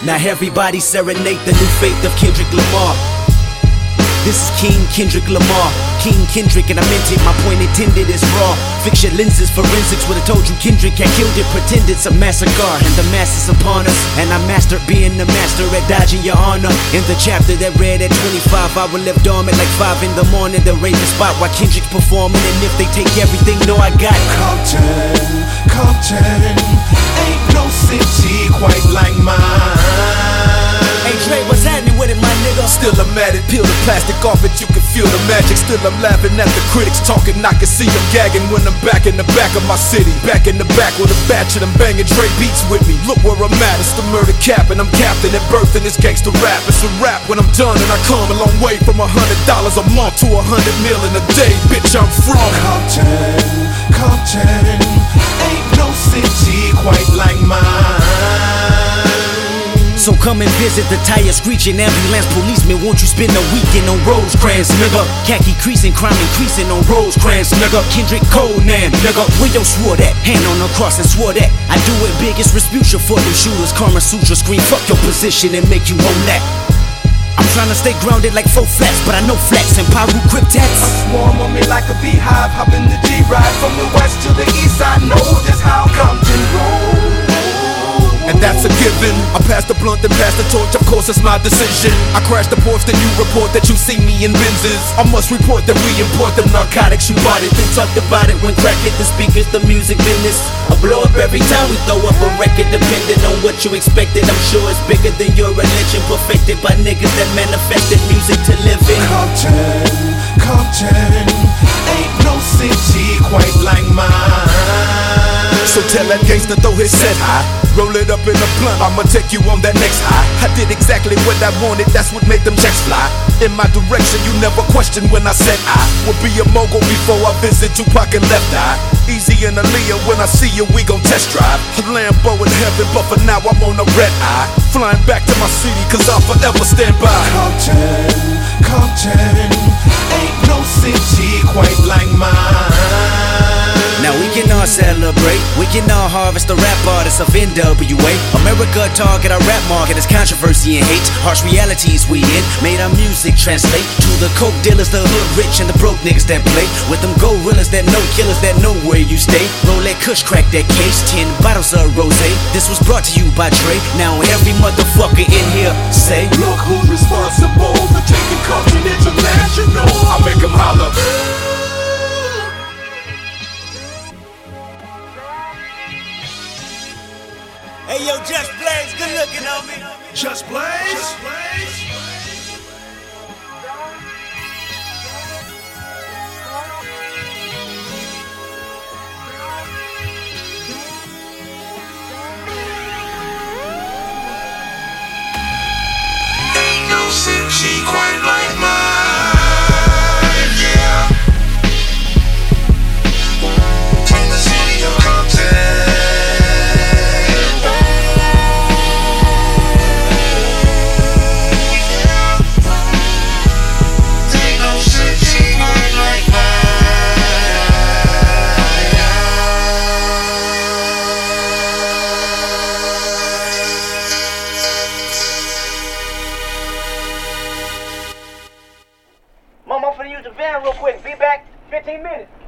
Now everybody serenade the new faith of Kendrick Lamar. This is King Kendrick Lamar. King Kendrick, and I meant it, my point intended is raw. Fix your lenses, forensics would've told you Kendrick had killed it. Pretend it's a massacre, and the mass is upon us. And I mastered being the master at dodging your honor. In the chapter that read at 25, I will live dormant like 5 in the morning. They'll raise the spot while Kendrick's performing. And if they take everything, know I got. Compton, Compton, ain't no city quite like mine. Still I'm at it, peel the plastic off it, you can feel the magic. Still I'm laughing at the critics talking, I can see them gagging when I'm back in the back of my city. Back in the back with a batch of them banging Dre beats with me. Look where I'm at, it's the murder cap, and I'm captain at birth in this gangster rap. It's a rap when I'm done, and I come a long way from a hundred dollars a month to a hundred mil in a day. Bitch, I'm from Compton, Compton, So come and visit the tire screeching ambulance policeman. Won't you spend a weekend on Rosecrans, nigga? Khaki creasing, crime increasing on Rosecrans, nigga. Kendrick Conan, nigga. Where yo swore that? Hand on the cross and swore that. I do it biggest Resputia for them shooters. Kama Sutra scream, fuck your position and make you own that. I'm trying to stay grounded like four flats, but I know flats and Piru cryptats. Swarm on me like a beehive, hop in the G-Ride course it's my decision. I crash the porch, then you report that you see me in Benzes. I must report that we import them narcotics, you bought it. Then talked about it when crack hit the speakers, the music business. I blow up every time we throw up a record, depending on what you expected. I'm sure it's bigger than your religion, perfected by niggas that manifested music to live in. Compton, Compton, So tell that gangster throw his set high. Roll it up in a blunt, I'ma take you on that next high. I did exactly what I wanted, that's what made them checks fly. In my direction, you never questioned when I said I would be a mogul before I visit Tupac and Left Eye. Eazy and Aaliyah, when I see you, we gon' test drive. A Lambo in heaven, but for now I'm on a red eye. Flying back to my city, cause I'll forever stand by. Compton, can all harvest the rap artists of NWA. America target our rap market as controversy and hate. Harsh realities we in, made our music translate to the coke dealers, the hood rich, and the broke niggas that play. With them gorillas that know killers that know where you stay. Roll that kush, crack that case, 10 bottles of rose. This was brought to you by Dre. Now every motherfucker in here say, Look who's responsible for taking Compton international. I make 'em holler. Hey yo, Just Blaze, good looking on me. Just Blaze. Just Blaze. Van real quick. Be back 15 minutes.